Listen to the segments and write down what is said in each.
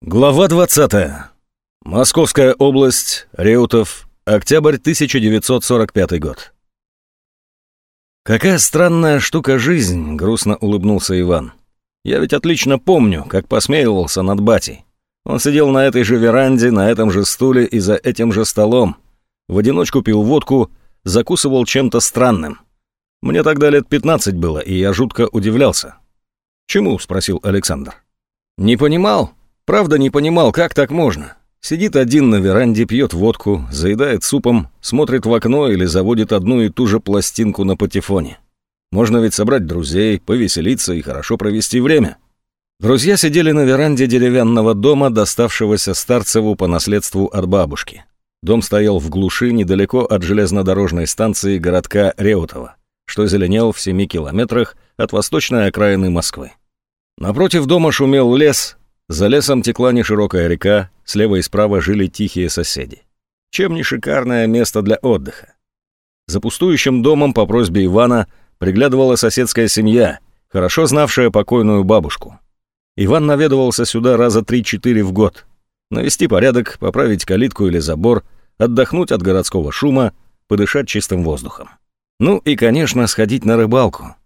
Глава 20. Московская область, Реутов, октябрь 1945 год. «Какая странная штука жизнь», — грустно улыбнулся Иван. «Я ведь отлично помню, как посмеивался над батей. Он сидел на этой же веранде, на этом же стуле и за этим же столом. В одиночку пил водку, закусывал чем-то странным. Мне тогда лет 15 было, и я жутко удивлялся». «Чему?» — спросил Александр. «Не понимал?» Правда, не понимал, как так можно. Сидит один на веранде, пьет водку, заедает супом, смотрит в окно или заводит одну и ту же пластинку на патефоне. Можно ведь собрать друзей, повеселиться и хорошо провести время. Друзья сидели на веранде деревянного дома, доставшегося Старцеву по наследству от бабушки. Дом стоял в глуши недалеко от железнодорожной станции городка Реутова, что зеленел в семи километрах от восточной окраины Москвы. Напротив дома шумел лес, за лесом текла неширокая река, слева и справа жили тихие соседи. Чем не шикарное место для отдыха. За пустующим домом по просьбе Ивана приглядывала соседская семья, хорошо знавшая покойную бабушку. Иван наведывался сюда раза три-четыре в год. Навести порядок, поправить калитку или забор, отдохнуть от городского шума, подышать чистым воздухом. Ну и, конечно, сходить на рыбалку.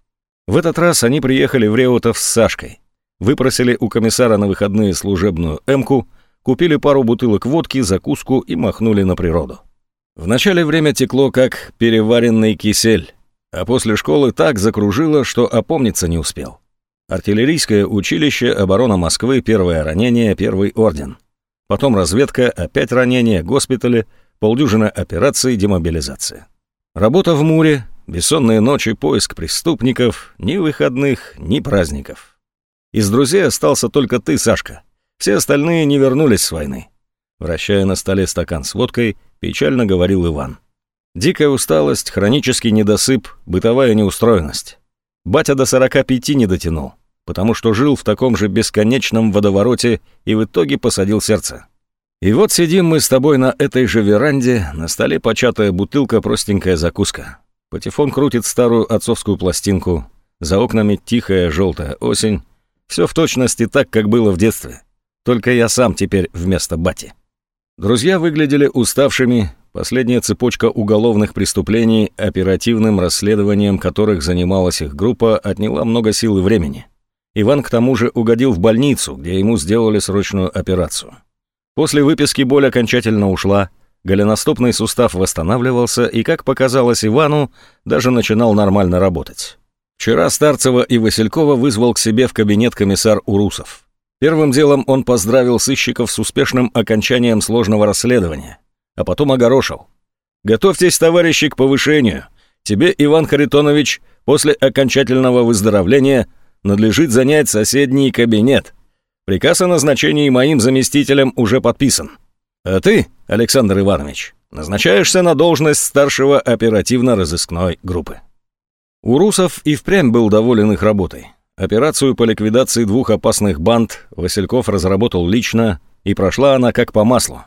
В этот раз они приехали в Реутов с Сашкой. Выпросили у комиссара на выходные служебную «Эмку», купили пару бутылок водки, закуску и махнули на природу. Вначале время текло как переваренный кисель, а после школы так закружило, что опомниться не успел. Артиллерийское училище, оборона Москвы, первое ранение, первый орден. Потом разведка, опять ранение, госпитали, полдюжина операций, демобилизация. Работа в Муре, бессонные ночи, поиск преступников, ни выходных, ни праздников. Из друзей остался только ты, Сашка. Все остальные не вернулись с войны. Вращая на столе стакан с водкой, печально говорил Иван. Дикая усталость, хронический недосып, бытовая неустроенность. Батя до 45 не дотянул, потому что жил в таком же бесконечном водовороте и в итоге посадил сердце. И вот сидим мы с тобой на этой же веранде, на столе початая бутылка, простенькая закуска. Патефон крутит старую отцовскую пластинку, за окнами тихая желтая осень, все в точности так, как было в детстве. Только я сам теперь вместо бати. Друзья выглядели уставшими, последняя цепочка уголовных преступлений, оперативным расследованием которых занималась их группа, отняла много сил и времени. Иван к тому же угодил в больницу, где ему сделали срочную операцию. После выписки боль окончательно ушла, голеностопный сустав восстанавливался и, как показалось Ивану, даже начинал нормально работать. Вчера Старцева и Василькова вызвал к себе в кабинет комиссар Урусов. Первым делом он поздравил сыщиков с успешным окончанием сложного расследования, а потом огорошил. «Готовьтесь, товарищи, к повышению. Тебе, Иван Харитонович, после окончательного выздоровления надлежит занять соседний кабинет. Приказ о назначении моим заместителем уже подписан. А ты, Александр Иванович, назначаешься на должность старшего оперативно-розыскной группы». Урусов и впрямь был доволен их работой. Операцию по ликвидации двух опасных банд Васильков разработал лично, и прошла она как по маслу.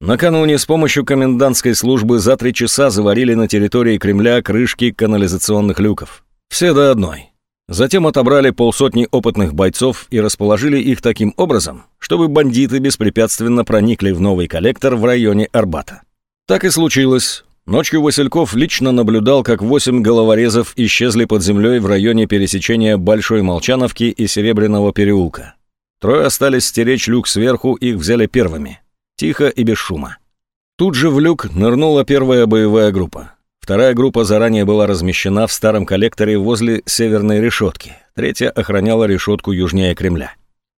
Накануне с помощью комендантской службы за три часа заварили на территории Кремля крышки канализационных люков. Все до одной. Затем отобрали полсотни опытных бойцов и расположили их таким образом, чтобы бандиты беспрепятственно проникли в новый коллектор в районе Арбата. Так и случилось. Ночью Васильков лично наблюдал, как восемь головорезов исчезли под землей в районе пересечения Большой Молчановки и Серебряного переулка. Трое остались стеречь люк сверху, их взяли первыми. Тихо и без шума. Тут же в люк нырнула первая боевая группа. Вторая группа заранее была размещена в старом коллекторе возле северной решетки. Третья охраняла решетку южнее Кремля.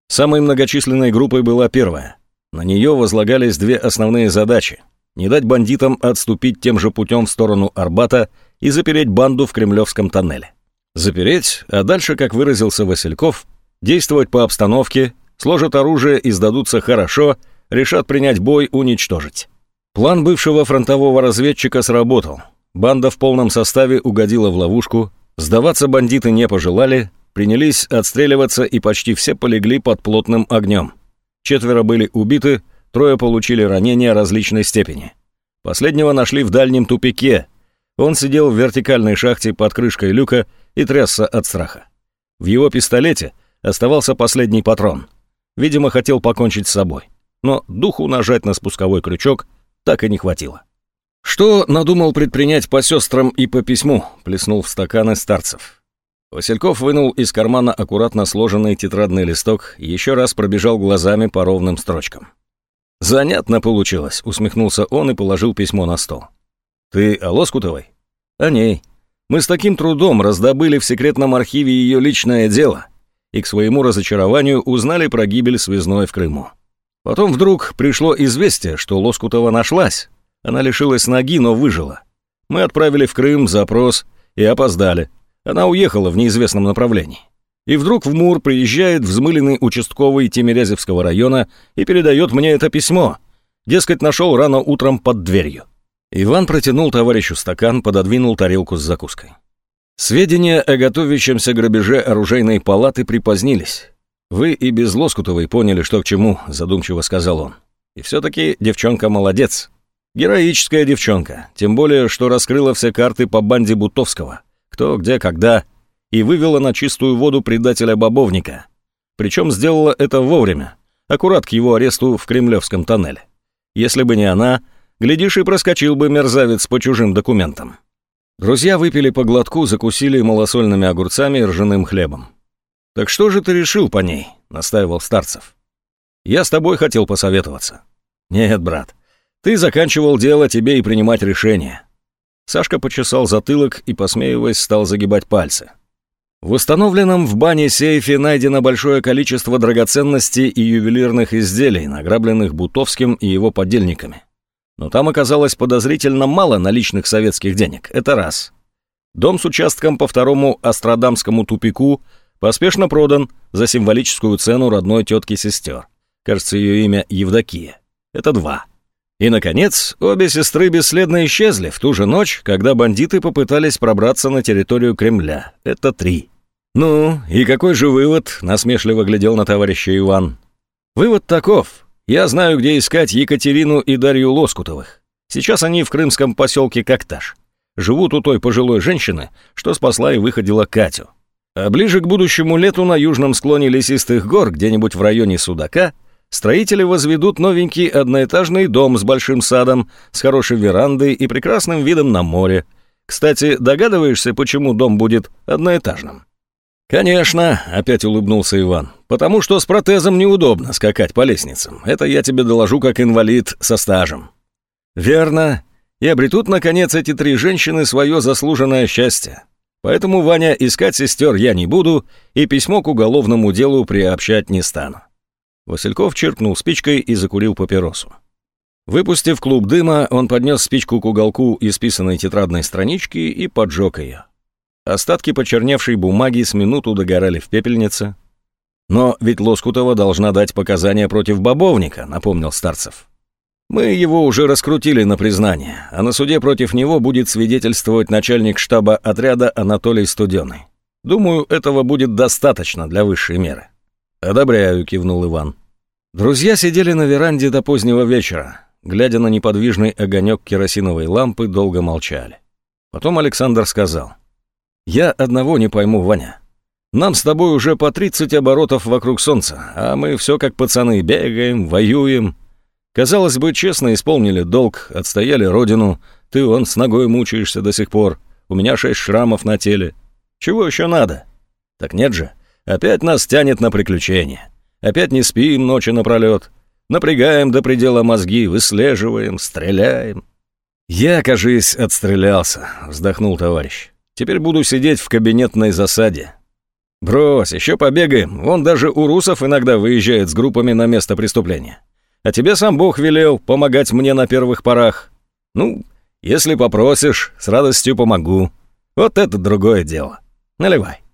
Самой многочисленной группой была первая. На нее возлагались две основные задачи не дать бандитам отступить тем же путем в сторону Арбата и запереть банду в Кремлевском тоннеле. Запереть, а дальше, как выразился Васильков, действовать по обстановке, сложат оружие и сдадутся хорошо, решат принять бой, уничтожить. План бывшего фронтового разведчика сработал. Банда в полном составе угодила в ловушку, сдаваться бандиты не пожелали, принялись отстреливаться и почти все полегли под плотным огнем. Четверо были убиты, Трое получили ранения различной степени. Последнего нашли в дальнем тупике. Он сидел в вертикальной шахте под крышкой люка и трясся от страха. В его пистолете оставался последний патрон. Видимо, хотел покончить с собой. Но духу нажать на спусковой крючок так и не хватило. «Что надумал предпринять по сестрам и по письму?» — плеснул в стаканы старцев. Васильков вынул из кармана аккуратно сложенный тетрадный листок и еще раз пробежал глазами по ровным строчкам. «Занятно получилось», — усмехнулся он и положил письмо на стол. «Ты о Лоскутовой?» «О ней. Мы с таким трудом раздобыли в секретном архиве ее личное дело и к своему разочарованию узнали про гибель связной в Крыму. Потом вдруг пришло известие, что Лоскутова нашлась. Она лишилась ноги, но выжила. Мы отправили в Крым запрос и опоздали. Она уехала в неизвестном направлении. И вдруг в Мур приезжает взмыленный участковый Тимирязевского района и передает мне это письмо. Дескать, нашел рано утром под дверью. Иван протянул товарищу стакан, пододвинул тарелку с закуской. Сведения о готовящемся грабеже оружейной палаты припозднились. Вы и без Лоскутовой поняли, что к чему, задумчиво сказал он. И все-таки девчонка молодец. Героическая девчонка, тем более, что раскрыла все карты по банде Бутовского. Кто, где, когда – и вывела на чистую воду предателя Бобовника. Причем сделала это вовремя, аккурат к его аресту в Кремлевском тоннеле. Если бы не она, глядишь, и проскочил бы мерзавец по чужим документам. Друзья выпили по глотку, закусили малосольными огурцами и ржаным хлебом. «Так что же ты решил по ней?» — настаивал Старцев. «Я с тобой хотел посоветоваться». «Нет, брат, ты заканчивал дело, тебе и принимать решение». Сашка почесал затылок и, посмеиваясь, стал загибать пальцы. В установленном в бане сейфе найдено большое количество драгоценностей и ювелирных изделий, награбленных Бутовским и его подельниками. Но там оказалось подозрительно мало наличных советских денег, это раз. Дом с участком по второму Астрадамскому тупику поспешно продан за символическую цену родной тетки сестер. Кажется, ее имя Евдокия. Это два. И, наконец, обе сестры бесследно исчезли в ту же ночь, когда бандиты попытались пробраться на территорию Кремля. Это три. «Ну, и какой же вывод?» — насмешливо глядел на товарища Иван. «Вывод таков. Я знаю, где искать Екатерину и Дарью Лоскутовых. Сейчас они в крымском поселке Кокташ. Живут у той пожилой женщины, что спасла и выходила Катю. А ближе к будущему лету на южном склоне лесистых гор, где-нибудь в районе Судака, Строители возведут новенький одноэтажный дом с большим садом, с хорошей верандой и прекрасным видом на море. Кстати, догадываешься, почему дом будет одноэтажным? «Конечно», — опять улыбнулся Иван, «потому что с протезом неудобно скакать по лестницам. Это я тебе доложу как инвалид со стажем». «Верно. И обретут, наконец, эти три женщины свое заслуженное счастье. Поэтому, Ваня, искать сестер я не буду и письмо к уголовному делу приобщать не стану. Васильков черкнул спичкой и закурил папиросу. Выпустив клуб дыма, он поднес спичку к уголку исписанной тетрадной странички и поджег ее. Остатки почерневшей бумаги с минуту догорали в пепельнице. «Но ведь Лоскутова должна дать показания против бобовника», — напомнил Старцев. «Мы его уже раскрутили на признание, а на суде против него будет свидетельствовать начальник штаба отряда Анатолий Студеный. Думаю, этого будет достаточно для высшей меры». «Одобряю», — кивнул Иван. Друзья сидели на веранде до позднего вечера. Глядя на неподвижный огонек керосиновой лампы, долго молчали. Потом Александр сказал. «Я одного не пойму, Ваня. Нам с тобой уже по 30 оборотов вокруг солнца, а мы все как пацаны бегаем, воюем. Казалось бы, честно исполнили долг, отстояли родину. Ты он с ногой мучаешься до сих пор. У меня шесть шрамов на теле. Чего еще надо? Так нет же. Опять нас тянет на приключения. Опять не спим ночи напролет. Напрягаем до предела мозги, выслеживаем, стреляем. «Я, кажись, отстрелялся», — вздохнул товарищ. «Теперь буду сидеть в кабинетной засаде». «Брось, еще побегаем. Вон даже у русов иногда выезжает с группами на место преступления. А тебе сам Бог велел помогать мне на первых порах. Ну, если попросишь, с радостью помогу. Вот это другое дело. Наливай».